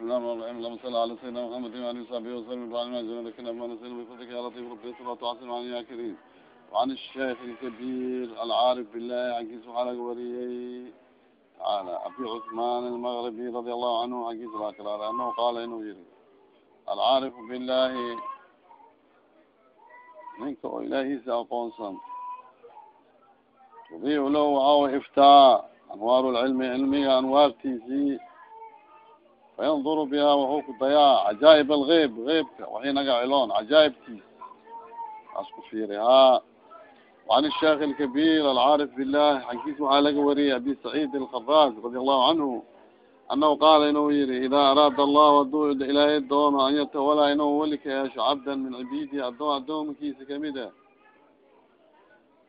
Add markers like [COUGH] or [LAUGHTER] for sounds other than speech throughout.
بسم الله الرحمن الرحيم اللهم صل على سيدنا محمد وعلى اله وصحبه وسلم وعلى ما جل لكن ما نسأل بفضلك يا لطيف ربي صلاة وعسلم عن يا كريم وعن الشيخ الكبير العارف بالله عن سبحانه وريي تعالى أبي عثمان المغربي رضي الله عنه عن ذاكر أنه قال إنه يري العارف بالله ninka oo ilaahiisa aqoonsan tudiicu lahu waxaa iftaa anwaaru lcilmi cilmiga anwaartiisii fayanduru biha waxuu ku dayaa cajaa'ib algeyb geybka waxay naga ciloon cajaa'ibtiis aas ku fiiri ha وعن الشيخ الكبير العارف بالله xagkiis waxaa laga wariyay abi سacيid الخراز رadi الlahu canhu anahu qaala inuu yihi ida araada allahu haduu ilaahay doono an yatawalaa inuu weli ka yeesho cabdan min cibiidihi adoon adoomankiisa kamid a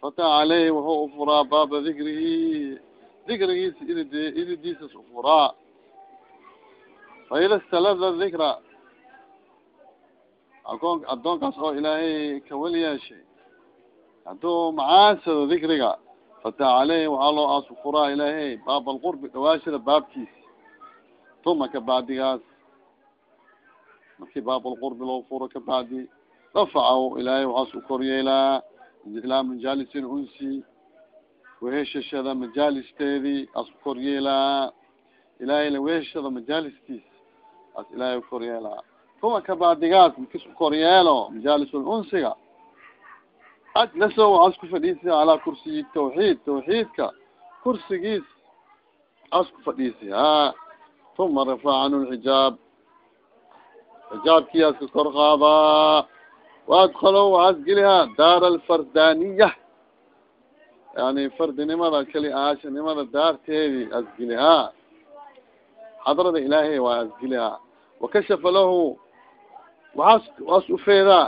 fata caleyhi wuxuu ufuraa baaba dikrihi dikrigiisa irid iridiisas ufuraa faida stalada dikra akoon adoonkaas oo ilaahay ka weli yeeshay hadduu macaansado dikriga fata caleyhi waxaa loo aas ufuraa ilaahay baaba alqurbi dhawaashada baabkiisa tuma kabacdigaas markii baablqurbi loo furo kabacdi rafacahu ilaahay waxaas u koryeelaa ilaa majaalisin unsi weheshashada majaalisteedii as u koryeelaa ilaahay la weheshada majaalistiis as ilaahay u koryeelaa tuma kabacdigaas markis u koryeelo majaalisul unsiga. Ajlaso waxaas ku fadhiisi calaa kursiyi tawxiid tawxiidka. Kursigiis as ku fadhiisi ha uma rafaca canhu lxijaab. Xijaabkii aska kor qaadaa waadkalo waxaas gelihaa daar alfardaniya yani fardinimada keli aashanimada daarteedii asgelihaa xadrada ilaahay waa asgelihaa wakashafa lahu waxaas waas ufeedaa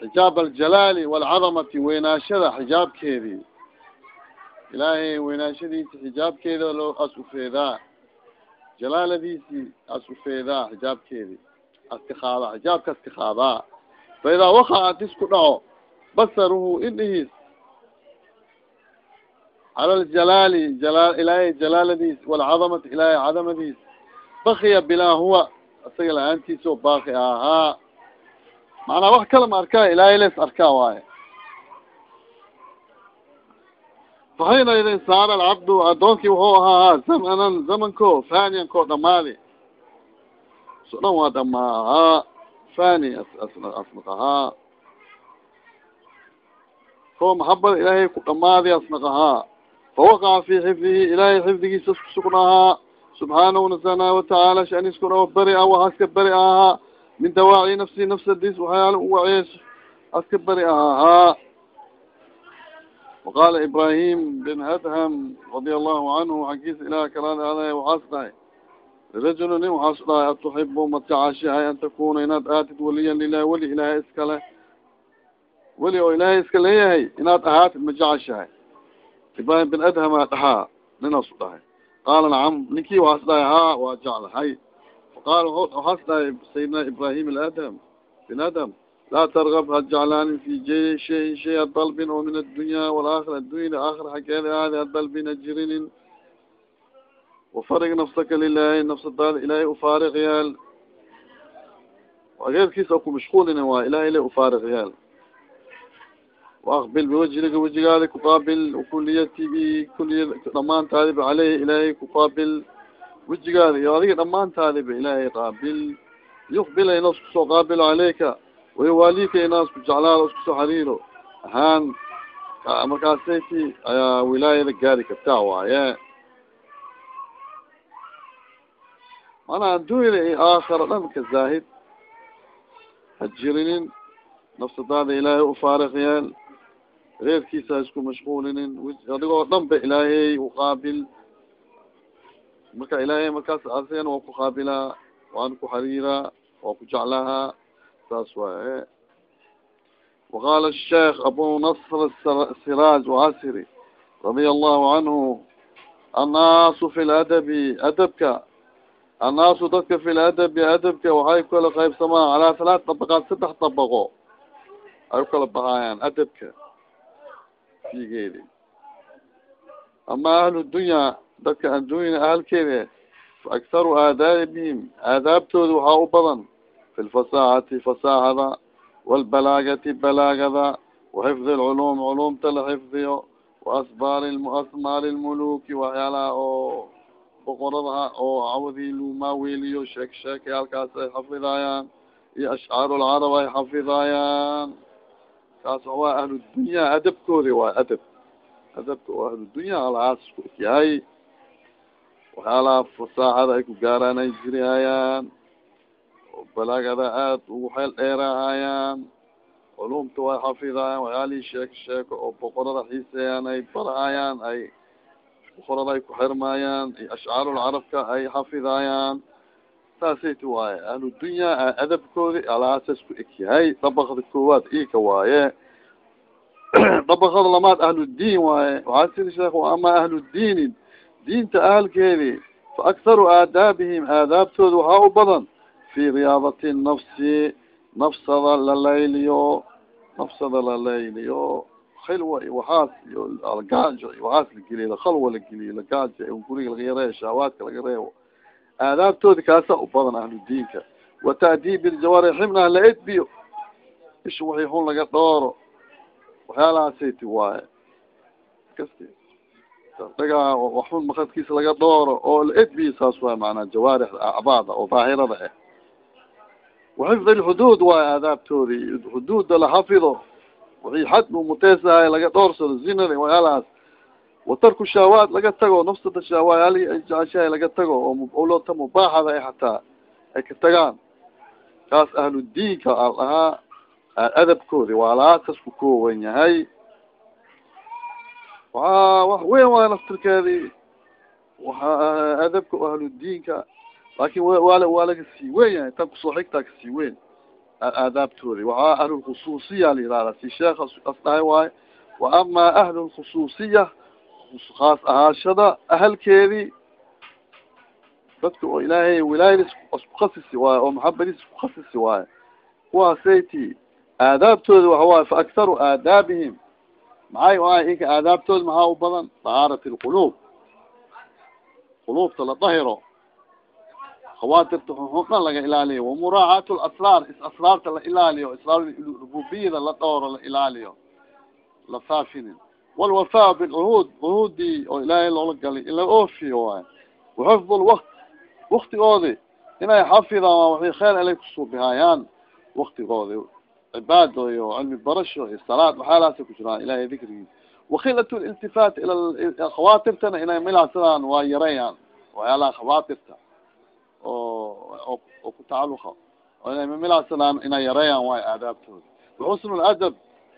xijaab aljalaali walcadamati weynaashada xijaabkeedii ilaahay weynaashadiisi xijaabkeeda loo as ufeedaa jalaaladiisi as ufeedaa xijaabkeedi aska qaadaa xijaabka aska qaadaa fa idaa waqacat isku dhaco basaruhu indhihiis cala aljalaali jalaal ilaahay jalaaladiis walcadamati ilaahay cadamadiis bakiya bilaa huwa isaga la'aantiisa oo ahaa. Macnaa wax kala ma arkaa ilaahay les arkaa waaye. Faxiina idin saara alcabdu addoonkii wuxuu ahaa zamanan zamanko faniyan koo dhamaadi so dhan waa dhamaa fani asnaqahaa ko maxabada ilaahay ku dhamaadi asnaqahaa fawaqaca fi xifdihi ilaahay xifdigiisa isku subxaanahu nasana watacaala shaniskuna bari a wax aska bari ahaa min dawaaci nafsi nafsadiis waxyaala u waceys aska bari ahaa وqala ibrahim bin adham radi allahu canhu xaggiisa ilaah kalaad aday waxaas dhahay lirajuli nin waxaas dhahay atuxibu ma jeceshahay an takuna inaad aatid waliyan lilahi weli ilaahay iskale weli oo ilaahay iska leeyahay inaad ahaatid ma jeceshahay ibrahim bin adhama dhahaa ninaasu dhahay qaala nacam ninkii waxaas dhahay ha waa jeclahay faqala waxaas dhahay sayidina ibrahim adham bin adham laa targab ha jeclaanin fi shayin shay hadalbin oo min addunya walaakira addunya aakhira xaggeeda aadi hadalbin hajirinin wafarig nafsaka lilahi nafsadaada ilaahay ufaariq yaal geerkiisa ku mashquulina waa ilahay la ufaariq yaal waaqbil biwajhiga wejigaada kuqaabil kuliyati bi kuliya dhamaantaadiba caleyhi ilaahay kuqaabil wejigaada iyo adiga dhamaantaadiba ilaahay qaabil yuqbila inas ku soo qaabilo caleyka wayawaalika inaas ku jeclaado isku soo xariiro ahaan markaasati ayaa wilaayada gaari kartaa waaye maanaa adduunyada iyo aakhara dhan ka zaahid ha jirinin reebkiisa ha isku mashquulinin adigoo dhan ba ilaahey uqaabil marka ilaahay markaas asagana waa ku qaabilaa waan ku xariiraa waa ku jeclahaa saas waaye waqaala sheekh abu nasr siraaj casri radia allahu canhu annaasu fi ladabi adabka annaasu dadka fi ladabi adabka waxay kala qaybsamaan calaa halaat dabaqaad saddex dabaqo ay u kala baxaayaan adabka figeedi ama ahlu dunya dadka addunya ahalkeeda faakharu aadaabihim aadaabtooda waxaa u badan fi lfasaahati fasaahada walbalaagati balaagada waxifdi lculuum culuumta la xifdiyo waasbaar asmaar lmuluki waxyaalaha oo boqoradaha oo cawdii lumaaweliyo sheek sheekayaalkaas ay xafidaayaan iyo ashcaar lcarab ay xafidaayaan kaas waa ahludunya adabkoodi waay adab. Adabka oo ahludunya alahaas ku yahay waxyaalaha fasaaxada ay ku gaaraan ay jirihayaan balaagada aad ugu xeel dheeraahayaan culumta way xafidaayaan waxyaalihii sheeko sheeko oo boqorada xiiseeyaan ay barahayaan ay boqorada ay ku xirmaayaan iyo ashcaarulcarabka ay xafidaayaan saasayt waaye. Ahludunya adabkoodi alahaasas ku eg yahay. Dabakda koowaad ika waaye. [CLEARS THROAT] Dabakada lamaad ahludiin waaye. Waxaa siri sheekh ama ahludiini diinta ahalkeedi fa akharu aadaabihim aadaabtooda waxaa u badan. Fi riyaadati nafsi nafsada la layliyo nafsada la layliyo. Khilwa iyo waxaas iyo algaajo iyo waxaas la geliyo khalwa la geliyo lagaajo guriga laga yareeyo shahwaadka laga reebo aadaabtoodi kaasa u badan ahludiinka wa ta'diib iljawaari xibnaha la edbiyo isha wixii xun laga dhooro waxyaalahaasati waaye dhagaa waxun makadkiisa laga dhooro oo la edbiyo saas waay maanaa jawaarix acbaada oo daahirada ah waxifdi lxuduud waaye aadaabtoodi xuduudda la xafido wixii xad buu muteesahay laga dhoorsado zinada waxyaalahaas watarku shaawaad laga tago nafsada shaawaayaalihii ay jeceshahay laga tago oo owlota mubaaxada ay hataa ay ka tagaan. Kaas ahludiinka al ahaa adabkoodi waa laasas ku kooban yahay. Waa wax weyn waay naftirkeedi. Waxa adabka ahludiinka laakin waa waa laga sii weyn yahay tan ku soo xigtaa ka sii weyn aadaabtoodi waxaa ahlulkhusuusiya la yihahda si sheekha as dhahay wa ama ahlulkhusuusiya khaas ahaashada ahalkeedii dadka oo ilaahay wilaayadiis iskukhasisi waayo oo maxabadiis iskukhasisi waayo kuwaasayti aadaabtooda waxa waaye fa akharu aadaabihim maxay waay inka aadaabtooda maxaa u badan tahaarat lquluub quluubta la dahiro khawaatirta dhan laga ilaaliyo wamuraacaat lasraar is asraarta la ilaaliyo israar la dhowro la ilaaliyo la faafinin walwafaa bilcuhuud cuhuudii oo ilaahay loola galay. In la oofiyo waay waxifd lwakt waktigoodi inay xafidaan waa waxay kheyr alay kusuubihaayaan waktigoodi cibaado iyo cilmi barasho iyo salaad waxyaalahaasay ku jiraan ilahay dikrigiisa wakhilat liltifaat ila khawaatirtana inay milacsadaan waa yarayaan waxyaalaha khawaatirta oo oo ku tacaluqa oo inay milacsadaan inay yareeyaan waayo aadaabtooda. Waxusn ladab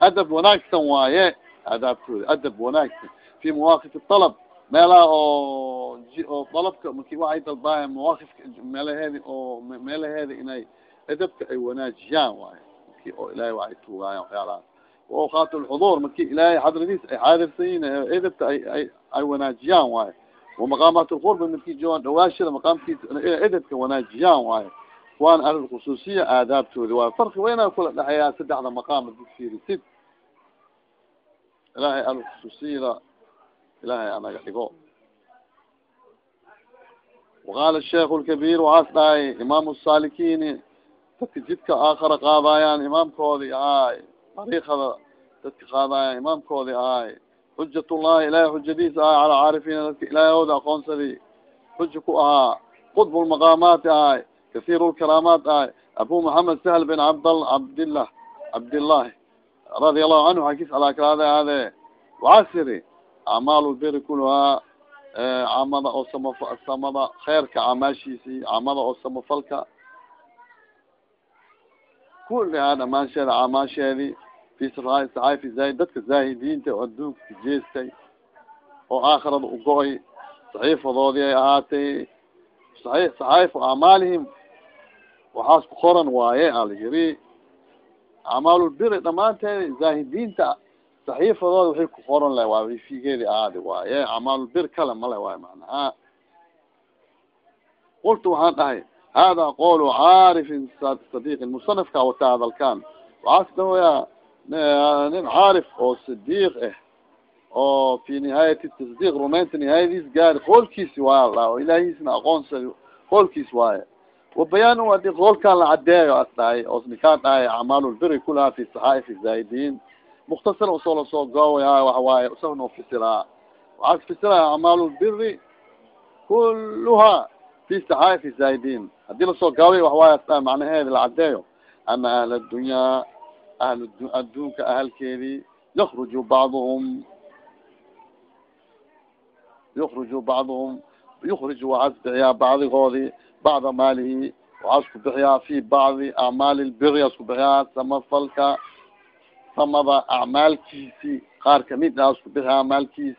adab wanaagsan waaye aadaabtooda adab wanaagsan fi mawaqif talab meelaha oo oo dalabka marki waxay dalbaaya mawaqifka meelaheedi oo meelaheeda inay adabka ay wanaajiyaan waayo marki oo ilahay waxay tuugaayan waxyaalahaas waawqaat lxuduur marki ilaahay xadradiis ay xaadirsan yihiin edabka ay ay ay wanaajiyaan waayo wamaqaamaat lqurba marki joogaan dhawaashada maqaamkiisa inay edabka wanaajiyaan waayo kuwaan ahlulkhusuusiya aadaabtoodi waayo farki weynaa kula dhexeeyaa saddexda maqaam haddii fiirisid ilahay ahlulkhusuusiyada ilahay anaga dhigo. Waqaala sheikh lkabiir waxaas dhahay imaamu salikini dadka jidka aakhara qaadaayaan imaamkoodi ahaay dariikada dadka qaadaayaan imaamkoodi ahaay xujatullahi ilahay xujadiisa ahay calaa caarifiina dadka ilaahooda aqoonsadi xuja ku ahaa qudb lmaqaamaati ahay kathiir lkaraamaat ahay abu maxamed sahl bin cabdal cabdillah cabdillahi radia allahu canhu xakiis alaa kalaada ahaade waxaa siri acmaal lbiri kuluhaa camada oo sama samada kheyrka camaashiisi camada oo samafalka kulihaa dhamaasheeda camaasheedi fi saxaafi zaahid dadka zaahidiinta oo adduunka kajeestay oo aakhirada ugo-ay saxiifadoodii ay ahaatay sai saxaa'ifu acmaalihim waxaas ku qoran waaye ala yiri acmaalulbiri dhamaanteeda zaahidiinta saxiifadooda waxay ku qoran leh waa figeedi ahaadi waaye acmaalulbir kale male waaye macnaha qultu waxaan dhahay hada qolu caarifin sadiiqin musanafka wata hadalkan waxaas dhahoyaa nin caarif oo sadiiq ah oo fi nihaayati tasdiiq rumaynta nihaayadiis gaari qoolkiisi waa la ilaahiisna aqoonsadi qoolkiis waaye wabayaan adi qoolkan la cadeeyo as dhahay os dhahay acmaalulbiri kulaha fi saxaaif zaahidiin muktasar u soo la soo goowaya waxa waaye usagno fisiraa waxaa fisiraya acmaalulbiri kuluha fi saxaaif zaahidiin haddii la soo gaabiy waxawaay as dhahay macnaheedi la cadeeyo ama ahl adunyaa ahl adduunka ahalkeedii yakruju bacduhum yukruju bacduhum yukriju waxaas bixiyaa bacdigoodii bacda maalihi waxaa isku bixiyaa fi bacdi acmaali lbiri isku bixiyaa samafalka samada acmaalkiisi qaar ka mid ah isku bixiyaa maalkiis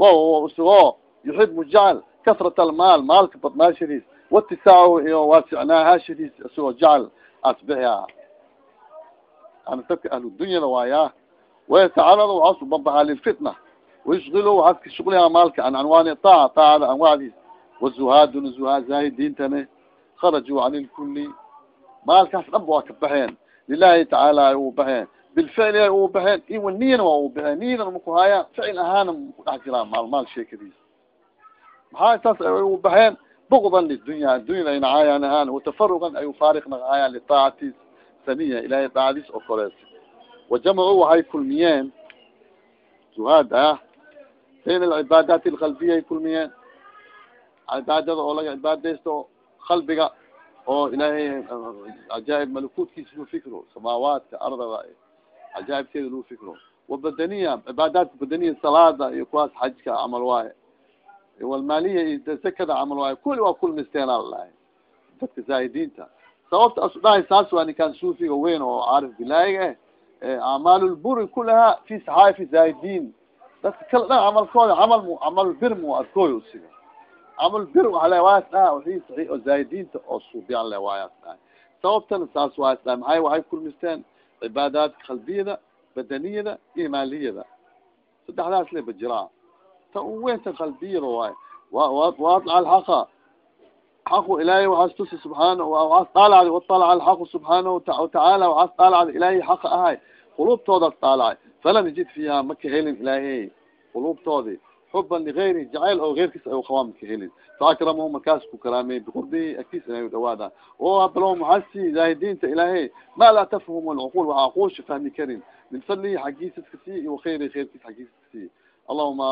wa isagoo yuxibu jecel kasrat almaal maalka badnaashadiis watisaahu iyo waasicnaahashadiis isagoo jecel asbixiyaa yani dadka ahludunyada waaya wayatacalada waxaas ubanbahaa lilfitna wayushgilo waxaas ka shuglihaa maalka an anwaani taaca taacada anwaacdiis wazuhaaduna zuhaad zaahidiintane kharajuu can ilkuli maalkaas dhanba waa ka baxeen lilahi tacaala ay uu baxeen bilficli ay uu baxeen iwa niyana waa uu baxeen niyadana maku haayaan ficil ahaana maku dhex jiraa maal maal sheekadiisa maxaa saas ay u baxeen bugdan lidunya addunyada ay nacaayaan ahaan watafarugan ay ufaariq naqaayaan litaacati saniya ilahay daacadiis oo koreys wajamacuu waxay kulmiyeen zuhaad ah bayn alcibaadaati alqalbiya ay kulmiyeen cibaadada oo laga cibaadaysto qalbiga oo ilaahay cajaaib malakuutkiisa luu fikro samaawaadka ardada cajaaibteeda luu fikro. Wabadaniya cibaadaadka badaniya salaada iyo kuwaas xajka camal waaye. Walmaaliya iyo sakada camal waaye kuli waa kulmisteena lalahay dadka zaahidiinta sababta asu dhahay saas waa ninkaan suufiga weyn oo caarif bilaahiga eh acmaalulburi kulaha fi saxaafi zaahidiin dadka kala dhan camalkooda camal mu camalbir mu arkooy usiga camalbir waxa le waayas dhaha wixii saxiix oo zaahidiinta oo suubiyan le waayas dhahay sababtana saas waayas dhahay maxay waxay kulmisteen cibaadaadka qalbiyada badaniyada iyo maaliyada saddexdaas le bajiraa ta u weynta qalbiyada waaye wa waadca alxaqa xaqu ilaahay waxaas tusi subxaana waxaas daalacday waalaca alxaqu subxaanahu watacaala waxaas daalacday ilaahay xaqa ahay qulubtoodaas daalacay falam yajid fiiha maka helin ilaahay qulubtoodi xuban ligayri jacayl oo geyrkiis ay qabaan maka helin faakramahum markaas ku karaamey biqurbihi agtiis inay dhawaadaan o habalo maxasi zaahidiinta ilaahay ma laa tafhum alcuqul waxa aquusha fahmi karin min fadlihi xaggiisa iska sii iyo wakayri keyrkiis xaggiisa iska sii allahuma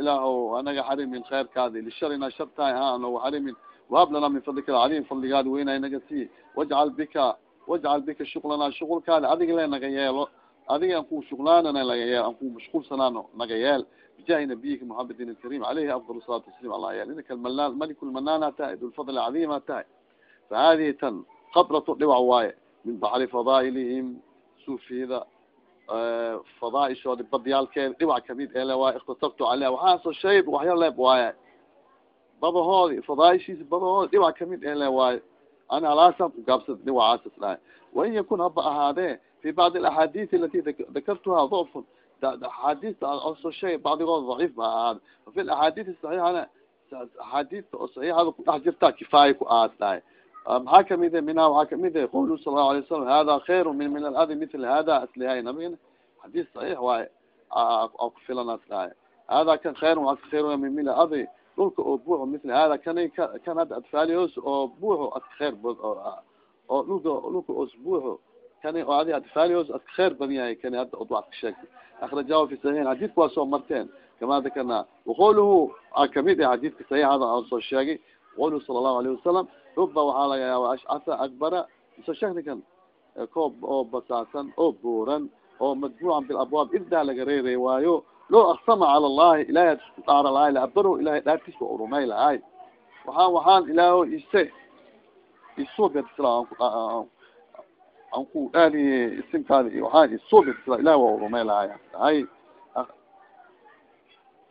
ilaahow anaga xarimin kheyrkaadi lisharina shartahay ha anoga xarimin wahab lana min fadlika alcadiim fadligaadi weynay naga sii wajcal bika wajcal bika shuqlana shuqulkaadi adiga le naga yeelo adiga an ku shuqlaanana naga yeel an ku mashquulsanaano naga yeel bijahi nabiyika muxamedin alkarim alayhi afdal salatu wasalaam allah yeel inaka almanaan malik lmanana tahay dulfadl cadiima tahay fa hadihi tan qadratu dhiwac waaye min baxri fadaailihim suufiyada fadaaishoodi badyaalkeeda dhiwac ka mid ele waaye ikhtasabtu caleyha waxaasoo shay waxya leeb waaye badahoodi fadaaishiisa badahoodi dhiwac ka mid ele waaye ana halaasaan kugaabsada dhiwacaasas dhahay wain yakun haba ahaadee fi bacdi alaxaadiis alati dakartuha dofun axaadiista oso daciif ba ahaada wafi axaadiis saxiixana axaadiista oo saxiixada kudhex jirta kifaaya ku aas dhahay maxaa kamide minha waxaa kamide qawlu sala allahu alay wasalam hada khayru min min aladi mitl hada aslihay nabigana xadiis saxiix waaye a ku filanas dhahay hada kan khayr waa ka khayr min min aladi dhulka oo buuxo mitl hada kan kan hadda adfaalihoos oo buuxo aska buuxo kani oo adi adfaalihoos aska khayr badan yahay kani hadda od waad ka sheegtay akrajahu fi saxiixin xadiidka waa soo marteen kama dakarna waqawluhu a ka mid ah xadiidka saxiixada aan soo sheegay qawluhu sala allahu alayhi wasalam ruba waxaa laga yaaba ashcasa akbara iso shaknikan koob oo basaasan oo buuran oo madbuucan bilabwaab irdaa laga reeray waayo loo aksama cala allahi ilahay ad isku dhaara lahay laabaro ilahay dhaartiisa waa urumay lahay waxaan waxaan ilaaho ise isuubsila aan ku dhaaliye isimkaada iyo waxaan isuubsila ilahi waa urumay lahay hay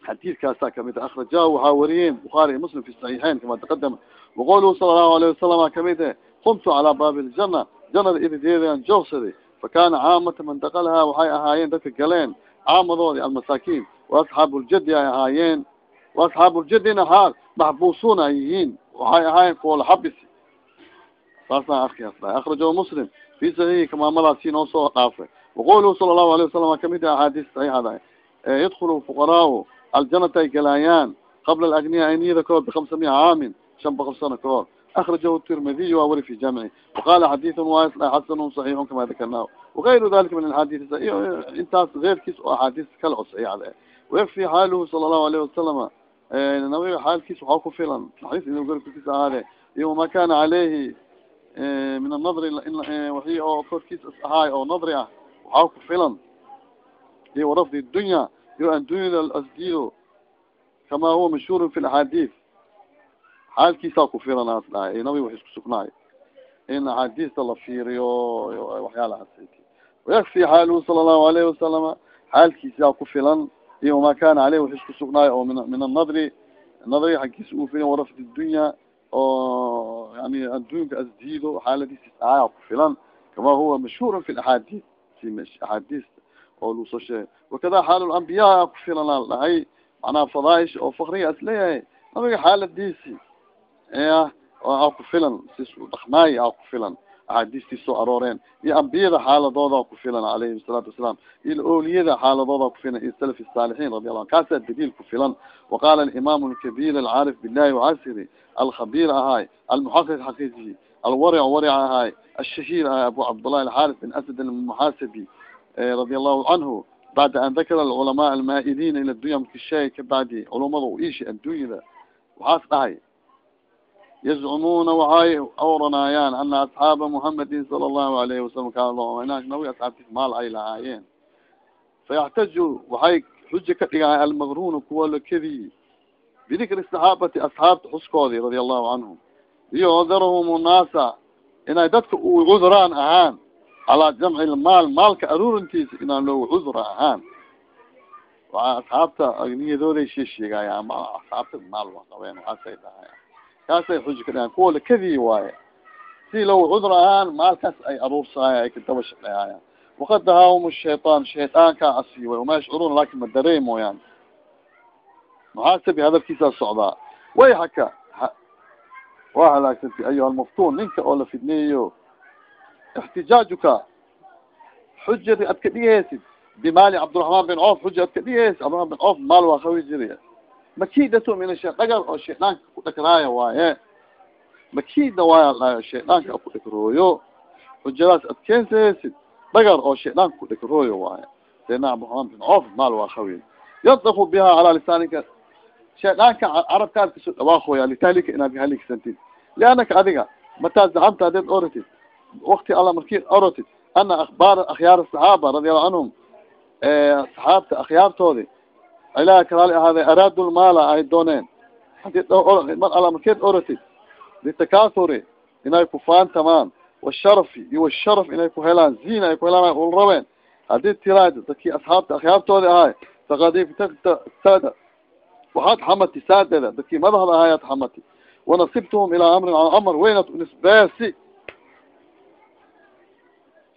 xadiidkaasa ka mid akrajahu waxaa wariyeen bukhaari iyo muslim fi saxiixeyn kama taqadama waqawluhu sala allahu alayhi wasalam ka mid e qumtu calaa baabi ljana janada irideedan joogsaday fakana caamata man dakalaha waxay ahaayeen dadka galeen caamadoodi almasaakin waasxaabu ljadi ay ahaayeen waasxaabu ljadina xaal maxbuusuuna ay yihiin waxay ahaayeen kuwa laxabisi saasaan arkias akrajahu muslim fi saxiixi kamaamadaasi noo soo dhaafay waqawluhu sala allahu alayh wasalam ka mid e axaadiis saxiixada yadkulu fuqaraau aljanata ay galaayaan qabla alagniya aniyada kood bikamsa miya caamin shan boqol sano kahor akrajahu tirmidiy waa weri fi jamci waqala xadiثun waa xasanu صaxiixu kama dakarnah wagayru dalika min axaadiis intaas keyrkiis oo axaadiis kale oo saxiixda wayakfi xaaluhu sala allahu alayhi wasalama nabiga xaalkiis waxaa ku filan naxariis inu garkiisa ahaade iyo wama kana caleyhi min anadri wixii oo korkiisa ahaay oo nadri ah waxaa ku filan. Iyo warafdi dunya iyo addunyada asdiido kama huwa mashhuur fi laxaadiis xaalkiisaa ku filan as dhahay nabiga wax isku sugnaay in axaadiista la fiiriyo waxyaalahaas wayakfi xaaluhu sala allahu alayhi wasalama xaalkiisaa ku filan iyo wama kana caleyh wax isku sugnaayo oo min min anadri nadriga xaggiisa uu filan warafdi dunya oo yani adduunka asdiido xaaladiisa aaya ku filan kama huwa mashhuura fi laxaadiis fi axaadiista oo lagu soo sheegay wakada xaal lambiyaa ku filan al dhahay macnaha fadaaisha oo fakriga as leeyahay nabiga xaaladiisi a ku filan sis dhaqmaay a ku filan axaadiistii soo arooreen. Iyo ambiyada xaaladooda ku filan alayhim salaatu wasalaam. Iyo oliyada xaaladooda ku filan iyo salaf saalixiin radi allahu kaasaa daliil ku filan. Waqala alimaam alkabir alcaarif billahi wacasiri alkhabir ahaay almuxaqiq xaqiijiyi alwaric waric ahaay ashahiir ahaay abu cabdullahi alxaris bin asad almuxaasabi radi allahu canhu bacda an dakara alculamaa almaa-idiina ila dunya markisheeg kabacdi culumada u iishi addunyada waxaas dhahay yazcumuuna waxay awranaayaan ana asxaaba muhamadin sala allahu alayhi wasalam kaana nabi asxaabtiis maal ay lahaayeen fayaxtaju waxay xuja ka dhigahay almagruna kuwa lakadiyi bidikri saxaabati asxaabta xuskoodii radia allahu canhum iyo darahum nnaasa inay dadka u cuduraan ahaan calaa jamci lmaal maalka aruurintiisa inaan loogu cudura ahaan waa asxaabta niyadooday sheesheegaya ama asxaabta maal wa qabeen waxaasay dhahayan kaasay xujo ka dhahaan kuwa la waaye. Si low cudur ahaan maalkaas ay aruursahayan ay kadaba shaqeeyayaan waqad dahaahum shaytaan shaydaankaa asiibay wama yashcuruuna laakin ma dareen mooyaan. Muxaasabi hadalkiisaa socdaa way haka waa halaagsantay ayuha almaftuun ninka oo la fidneeyo ixtijaajuka xujadi ad ka dhigaysid bimaali cabdiraxmaan bin coof xuja ad ka dhigaysid cabdiraman bin coof maal waa qawi jiriya makidato min ashe dhagar oo shaydaanka ku dhagraaya waaye makida waaya dhayo shaydaanka ku dhagrooyo xujadaas ad keensaysid dhagar oo shaydaanka ku dhagrooyo waaye sayidna cabdiraحmaan bin coof maal waa qawi yaddaku biha calaa lisaanika shaydaanka carabkaad ka soo dhawaaqoya litahlika inaad haligsantid liannaka adiga mataa zacamta adeed oratid wakti alla markii orotid ana akhbaar akhyaar asaxaaba radiallahu canhum saxaabta akhyaartoodi ilaha kalaali ahaaday araadu lmaala ay dooneen. Mar alla markeed orotid litakathuri inay ku faantamaan washarafi iyo washaraf inay ku helaan. Zina ay ku helaan ul rabeen. Hadii tiraad dadkii asxaabta akhyaartoodi ahaay fakadiftada waxaad xamati saadeda dadkii madaxda ahaayaad xamati. Wanasibtuhum ilaa amrin can amr weynat nisbeesi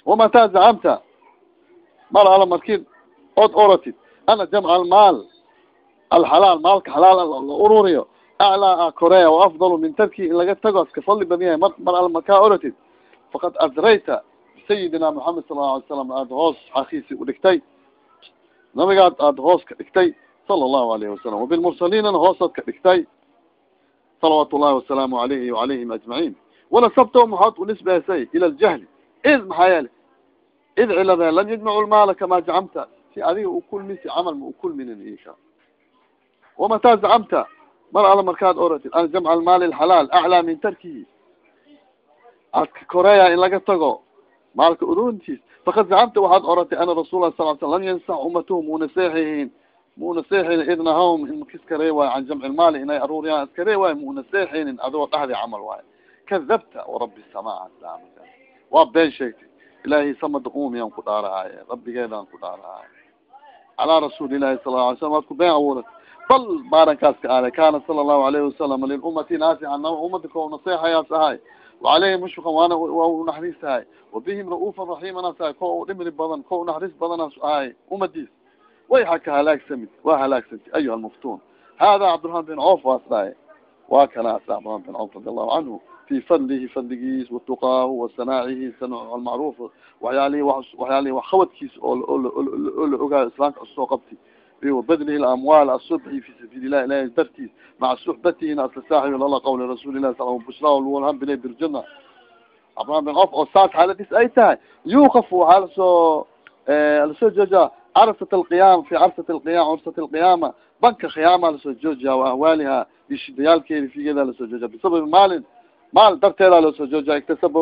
wamataa zacamta mar alla markii od oratid ana jamca almaal alxalaal maalka xalaal la ururiyo aclaa koreya wa afdalu min tarki in laga tago aska fadli badan yahay mar mar alla markaa oratid faqad asrayta bisayidina moxamed sala lau alay slam aada hoos xakiisi udhigtay nabigaad aada hoos ka dhigtay sala allahu alayhi wasalam wabilmursaliinana hoosaad ka dhigtay salawaatu llahi wasalaamu alayhi wacalayhim ajmaciin wanasabto maxaad unisbeesay ila ljahli id maxaa yeele id cilade lan yajmacu lmaala kamaa zacamta si adiga ukulmisi camal ma ukulminin isha wamataa zacamta mar alla markaad oratid an jamca almaali alxalaal aclaa min tarkihi adka koreya in laga tago maalka ururintiis fakad zacamta waxaad oratay ana rasul lah sal sl lan yansax umatuhu muna seexihin muna seexinin idnahom in kiskare waayo can jamci lmaali inay aruuriyaan iskare waayo muna seexinin adoo dhahdi camal waayo kadabta warabi samaa waa been sheegtay ilaahay samada uumiyaan ku dhaarahaye rabbigeedaan ku dhaarahaye calaa rasuuli ilahi sala la alay slam waad ku been abuuratay bal baarankaas ka aada kaana sala allahu alayhi wasalam lilummati naafican umada ko naseexayaas ahay wacalayhim mushfiqan waana waa unaxariis ahay wabihim ra'uufan raxiimanaas ahay ko dhimri badan ko unaxariis badanaas ahay umadiis way haka halaagsami waa halaagsanta ayuha almuftuun hada cabdiraxman bin coof waas dhahay waa kana sax bin coof radi allahu canhu fi fadlihi fadligiis watuqaahu wasanaacihi sanc almacruuf waxyaalihi waxyaalihi wax qabadkiis oo oo la ogaayo islaamka soo qabti وبdلh الأموال الصبحi في سبيل الlah ilahy dartiis مaca صحbatihina asla saaxib lala qawli رasuل الlah sl bushra lwalhan bina birjana abraham bin of oo saas xaaladis ay tahay yuqaf waxaa lasoo lasoo jooja carsat القiyam fi carsat القiyam cursat القiyama banka khiyaama lasoo joojiya وahwaaliha iyo shidayaalkeedi figeeda lasoo joojiya bisababi maalin maal darteeda la soo joojiya iktasab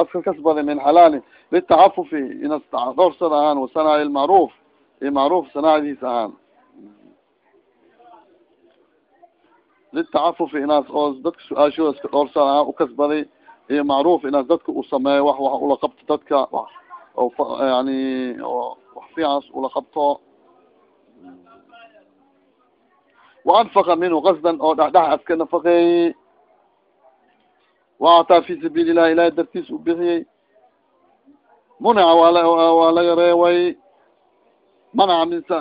aska kasbada min xalaali litacafufi inas dhowrsad ahaan wasanaaci lmacruf iyo macruf sanaacdiis ahaan litacafufi inaas oo dadka su'aashooda iska dhowrsad ahaan ukasbaday iyo macruf inaas dadka u sameeyo wax wax ula qabto dadka yani wax fiicaas ula qabto waanfaqa minhu qasdan oo dhexdhex aska nafaqeeyey waataa fi sabiili illahi ilahay dartiis u bixiyey munica waa laga reeway manaca minsa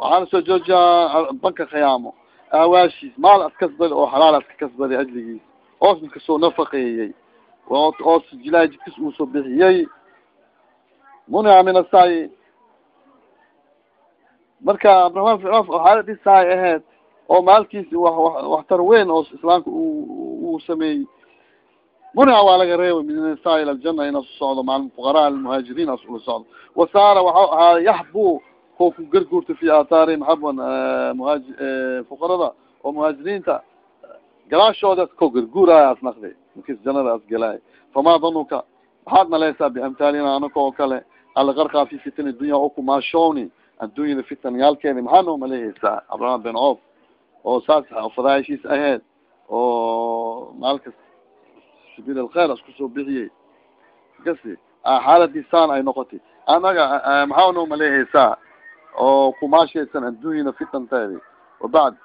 waxaana soo joojiyaa banka khiyaamo aawaashiis maal as kasbadi oo xalaal aska kasbaday ajligiis oos ka soo nafaqeeyey oos jilahay jidkiis uu soo bixiyey munica min asay marka abdiraman ficof xaaladiisaay ahayd oo maalkiisi wa waxtar weyn oo islaamka uu sameeyey. Munica waa laga reebay min nisaa ila ljana in asu socdo maal fuqaraa almuhaajiriin as ula socdo. Wasaara waxau ahaa yaxbu ko ku garguurta fi aathaarihim xabwan muhaaji fuqarada oo muhaajiriinta galaashooda ko garguuraya as naqdi markis janada as galaay. Famaa danuka maxaad maleysaa biamtaalina anaka oo kale algarkaa fi fitani dunya oo kumaashowni addunyada fitan yaalkeedi maxaa noo maleheysaa abraham ben cof oo saas fadaayishiis aheyd oo maalkas sabiil alkhair asku soo bixiyey. Kasi xaaladii saan ay noqotay. Anaga maxaa noo maleheysaa oo kumaashaysan addunyada fitanteedi. Wabacd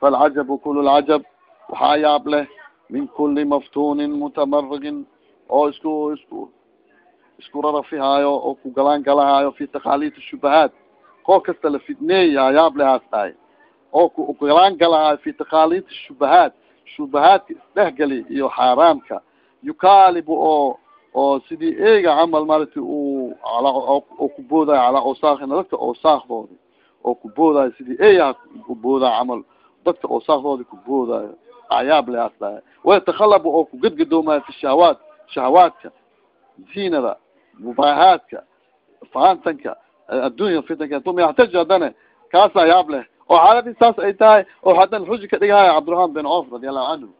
falcajabu kul lcajab waxaa yaab leh min kuli maftunin mutamarigin oo isku isku isku rarafihaayo oo ku galaan galahaayo fi takhalid shubahaat. Koo kasta la fidneey yaab lehaas dhahay oo kugalaan galahaayo fi takhalid shubahaat shubahaadka isdhehgali iyo xaaraamka yukaalibu oo oo sidii eega camal marati uu oo kuboodayo calaa awsaakina dadka awsaakdoodi oo kuboodayo sidii eeyaha kuboodayo camal dadka awsaakdoodi kuboodayo ayaab lehaas dhahay wayatakhalabu oo kugadgadoomayo fi shahawaat shahawaadka ziinada mubaahaadka fahantanka addunya fitanka uma yaxtaju haddana kaasaa yaab leh oo xaaladii saas ay tahay oo haddana xuji ka dhigahaya cabdiraxman bin cof radi allahu canhu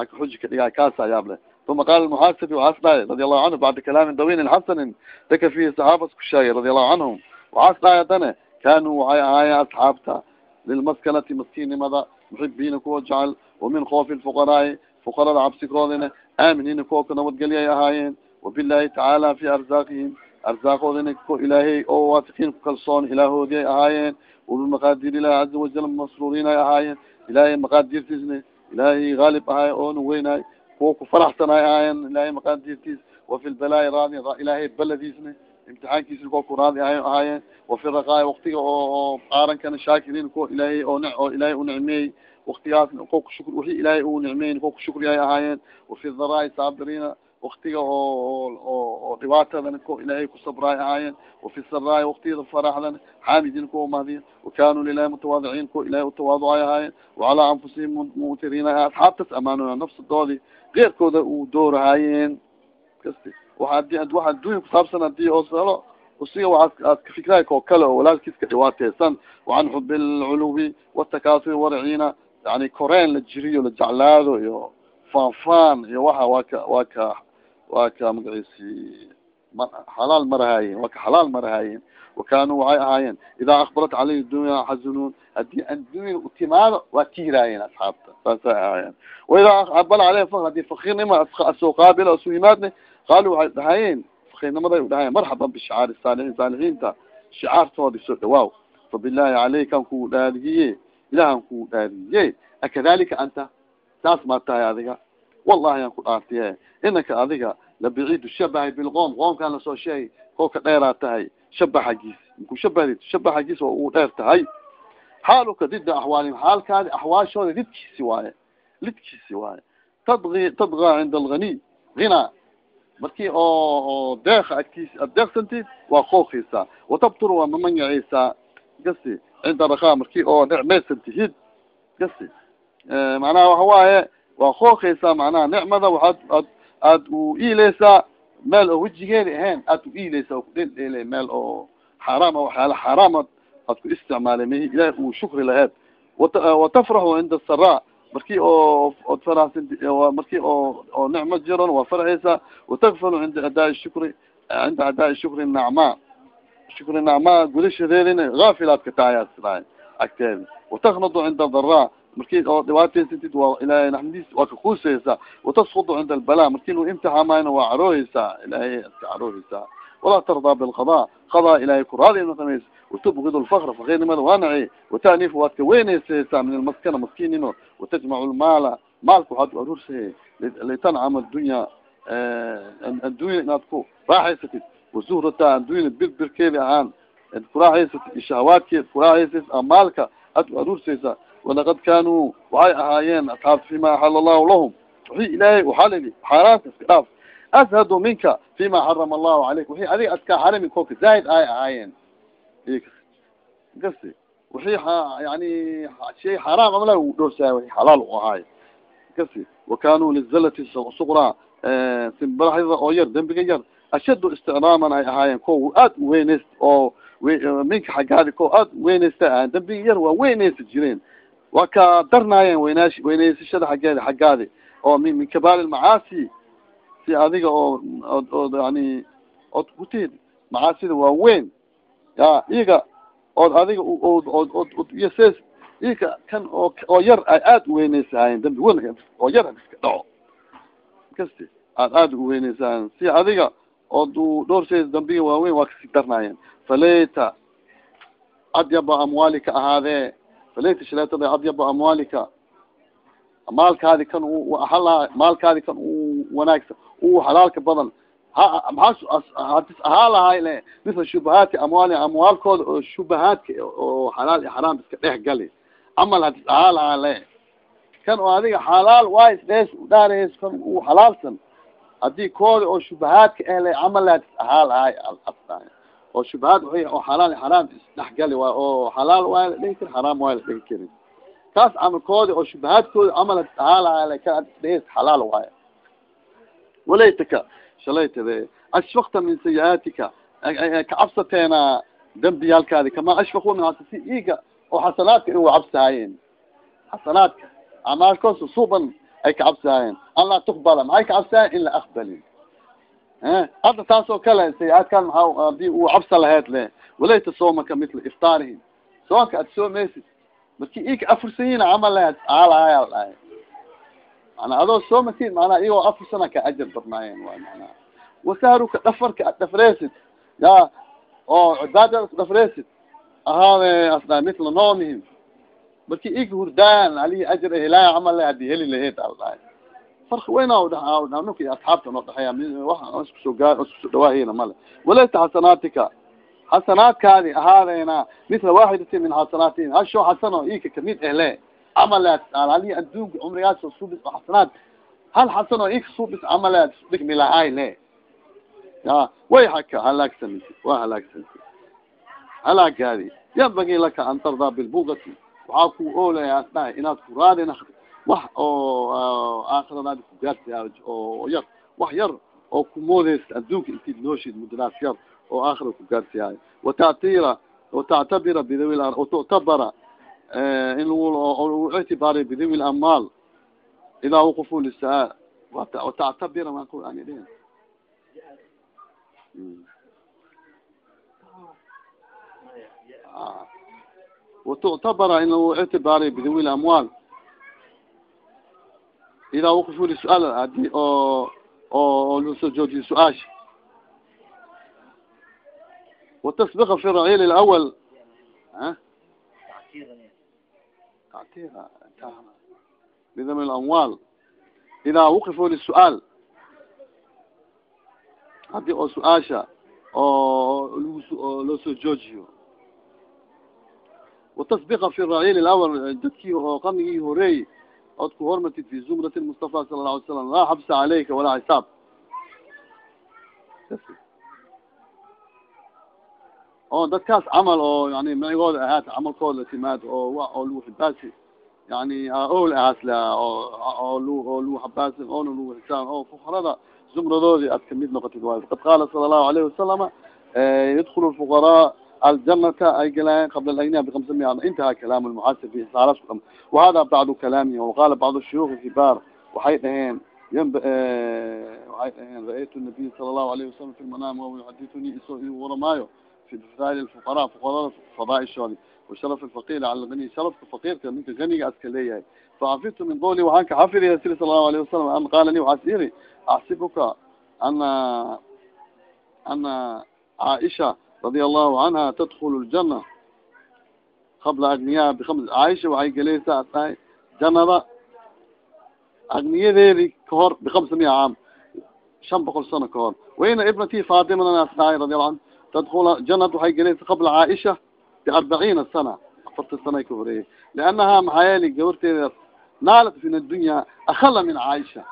aka xuji ka dhigahaya kaasaa yaab leh. Uma qaala lmuxaasabi waxaas dhahay radi allahu canhu bacda kalaamin dawinin xasanin daka fihi saxaabas ku sheegay radi allahu canhum waxaas dhahay haddana kanuu waxay ahaayeen asxaabta lilmaskanati maskiinnimada muxibiina kuwa jecel wamin khoofi lfuqaraai fuqarada cabsikoodina aaminiina kuwa ka nabadgelya ay ahaayeen wabilahi tacaala fi arzaaqihim arzaaqoodina ko ilaahay oo waatiqiin ku kalsoon ilaahoodi ay ahaayeen wabimaqaadir ilahi caza wajal masruuriin ay ahaayeen ilaahay maqaadirtiisna ilaahay haalib ahaay oona weynaay kuwa ku faraxsan ay ahaayeen ilaahay maqaadirtiis wafi lbalaayi raadi ilaahay baladiisna imtixaankiisna kuwa ku raadi ahay ahaayeen wafi raqaay waktiga oo qaarankana shaakiriin kuwa ilaahay oo oo ilaahay u nicmeeyey waktigaasna kuwa kushukr wixii ilaahay uu nicmeyn kuwa kushukri ay ahaayeen wafi dharaai saabiriina waktiga oo dhibaatadana ilaahay ku sabraay ahaayeen wafi saraay waktiyada faraxdana xaamidin kuwa mahdiya wakanuu lilahi mutawaadiciin kuwa ilahay utawaaducay ahaayeen wacalaa anfusihim mu'tiriina asxaabtas amaanona nafsadoodii keyrkooda uu doorahaayeen kasti waa waxa addunya kusaabsan haddii oo salo usiga waaad aad kafikraay koo kale oo walaalkiis ka dhiwaateysan wacan xubi lculuwi watakasuri warciina yani koreen la jiriyo la jeclaado iyo faanfaan iyo waxa waa ka waa ka waa ka magaciisi ma xalaal marahaayeen waa ka xalaal marahaayeen wakanuu waxay ahaayeen. Idaa akbarat caleyhi dunya xazunuun haddii addunya utimaado waa tiiraayeen asxaabta saasay ahaayeen. Waidaa aqbala caleyhi fakr haddii fakiirnima asoo qaabila asu yimaadne qaaluu waxay dhahayeen fakiirnimaday u marxaban bishicaari saalixiin saalixiinta shicaartoodi soo dhawaaw fabilahi caleykan kuu dhaariye ilahan kuu dhaariye akadalika anta saas maa tahay adiga wallahi aan ku dhaartiye inaka adiga labaciidu shabahay bilqoom qoomkaan la soo sheegay kolka dheeraa tahay shaba xaggiis maku shabahd shaba xaggiis oo uu dheer tahay. Xaaluka dida axwaalihim xaalkaadi axwaashooda lidkiisi waaye. Lidkiisi waaye. Tadgi tadgaa cinda alghaniy hinaa markii oo deeqa agtiis ad deeqsantid waa kookaysaa watabtur waa mamangacaysaa gasi cinda rakaa markii oo necmaysan tihid gasi macnaha waxa waaye waa kookaysaa macnaha nicmada waxaad ad aad u iileysaa meel oo wejigeeda ahayn aad u iileysaa oo kudheldheelay meel oo xaaraama waxyaala xaaraama aad ku isticmaalay mahi ilahi uu shukri laheed wata watafraxu cinda saraa markii oo od faraxsan markii oo oo nicmo jiron waa farxaysaa. Watakfalu cinda adaa shukri cinda adaa shukri nacmaa shukri nacmaa gudashadeedina haafilaad ka tahay asraay agteeda. Wataknadu cinda daraa markii oo dhibaataysatid waa ilaahay naxmadiis waa ka kuusaysaa wataskudu cinda albala markii lu imtixaamayna waa carooheysaa ilaahay aska carooheysaa walaa tardaa bilqada qadaa ilaahay kuraadi naqamaysa watubgid lfakra fakiirnimada waa naci wataniif waad ka weynaysaysaa min almaskana maskiinino watajmacu lmaala maalka waxaad ku aruursahe litancama adunya addunya inaad ku raaxaysatid wazuhrata addunya birbirkeedi ahaan ad kuraaxaysatid iyo shahawaadkeed kuraaxaysas maalka aad ku aruursaysaa walaqad kaanuu waxay ahaayeen asxaabta fima axala allahu lahum wixii ilaahay uxalili xaaraanta iska dhaaf ashadu minka fima xarama allahu caleyk wixii adiga askaa xarami kolka zaahid ay ahaayeen kasi wixii yani shay xaraam amala u dhowrsaay wixii xalaal u ahaay kasi wakanuu lizalati suqraa simbaraxda oo yar dembiga yar ashaddu isticraaman ay ahaayeen ko aad uweyneyst oo minka xaggaadi ko aad uweyneysta ahayen dembiga yar waa weyneysa jireen waa ka darnaayeen weynaash weyneysashada xaggeedi xaggaadi. Oo min min kabaal lmacaasi si adiga oo od yani od kutid macaasida waa weyn ya iyaga ood adiga od od yases iyaga kan oo oo yar ay aada uweyneysahayen dambi wen oo yar iska dhaco. Kasti aad aada uweyneysahayen si adiga ood u dhowrsheeda dambiga waaweyn waa ka sii darnaayeen. Falayta adyaba amwaalika ahaadee falayta shaleetada adyaba amwaalika maalkaadi kan ahala maalkaadi kan u wanaagsan u halaalka badan ha hadis ahaa lahay le shubahaati amwaali amwaalkooda oo shubahaadka oo xalaal iyo xaraam iska dhex gali camal hadis ahaa lahaa le kan oo adiga xalaal waa isdhees udhaarays kan u halaalsan haddii kooda oo shubahaadka ehle camal hadis ahaa lahay oo shubahaad oo xalaal xaraam isdhex gali waay oo xalaal waa la dhigi kari xaraam waa la dhigi karin. Kaas camalkooda oo shubahaadkooda camal dhees xalaal waayo. Walaytaka shalaytade ashfakta min sayi-aatika kacabsateena dembiyaalkaadi kama ashfaku min si iga oo xasanaadka in wa cabsahaayeen xasanaadka acmaalkoosa suban ay kacabsahaayeen an laa tukbala maxay kacabsahayen in la akbalin hadda taas oo kale sayi-aadkan maa haddii uu cabsa laheyd le walayta soomaka mitla iftaarihim soonka ad soomaysid marki ika afursayiin camal lehed aalahayaa dhahay mana adoo soomatiin manaa iyagoo afar sana ka ajar badnaayeen waay manaa wasahruka dhafarka ad dhafreysid ya oo cibaadada ku dhafreysid ahaade asda mitla noomihim. Marki ika hurdaayan alihi ajar helaaya camal le haddii heli laheyd al dhahay farki weyna dha nunka iyo asxaabta noo dhexeeya wa iskusoo gaa iskusoo dhawaahayna male walayta xasanaatika xasanaadkaadi ahaadeena mitla waaxidatin min xasanaatihim hasho xasano ika ka mid ehle. Camaleed ali adduunka cumrigaas subis oo xasanaad hal xasan oo ika subis camaleed dhigmi lahay le ya way haka halaagsamisi waa halaagsamisi halaagaadi yambagi laka an tardaa bilbugati waxaa ku oolaya asdhahay inaad ku raadi nakdi wax oo aakhiradaadi ku gaarsiya oo yar wax yar oo ku moodeysa adduunka intid nooshid muddadaas yar oo aakhira ku gaarsiyayo watatira watactabira bidawi watuctabara in lagu ictibaariy bidawi lamaal idaa waqufuu lisaa watactabira maa ku ani dhihin watuctabara in lagu ictibaariy bidawi lamwaal idaa waqufuu lisu-aal haddii oo oo la soo joojiyo su'aasha watasbiqa fi raciil lawal bidami lamwaal idaa waqifuu lisu-aal haddii oo su'aasha oo loo loo soo joojiyo watasbiqa fi raciil lawal dadkii oo qarnigii horeey ood ku hormatid fi zumrati mustafa sala lahu alay slam laa xabsa caleyka walaa xisaab oo dadkaas camal oo yani magacooda ahaat camalkooda timaad oo oo lagu xibaasi yani ol ahaas la oo oo lu oo lagu xabaasi oona lagu xisaan oo fuqarada zumradoodi ad ka mid noqotid waayo faqad qaala sala allahu alayhi wasalama yadkulu lfuqaraa aljanata ay galayaan qabla alagniya bikamsa mia intaha kalaam lmuxasib fi saalas kudham wahada bacdu kalaamihi waqala bacdu shuyuukh kibaar waxay dhaheen ymb waxay dhaheen ra'aytu nabiy sala allahu alayhi wasalam fi lmanaam wa yuxadithuni isoo i waramaayo fi fadail lfuqara fuqarada fadaaishoodi washaraf lfaqir cala lgani sharafka faqirka ninka ganiga aska leeyahay faxafidtu min qawli waxaan ka xafidaya siri sala allahu alayhi wasalam an qaala li waxaas radia allahu canha tadkulu ljana qabla agniyaa bikams caaisha waxay gelaysaa as dhahay janada agniyadeedi kahor bikamsa miya caam shan boqol sano kahor wayna ibnati fatimana as dhahay radi allahu an tadkula janad waxay gelaysaa qabla caaisha biarbaciina sana afarta sana ka horeeyay. Liannaha maxaa yeeli gabarteeda naalat min addunya akala min caaisha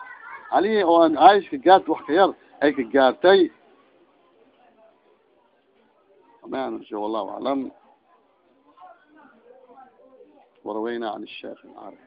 alihi oo aan caaisha ka gaarta wax ka yar ay ka gaartay معنى والله أعلم وروينا عن الشيخ العارف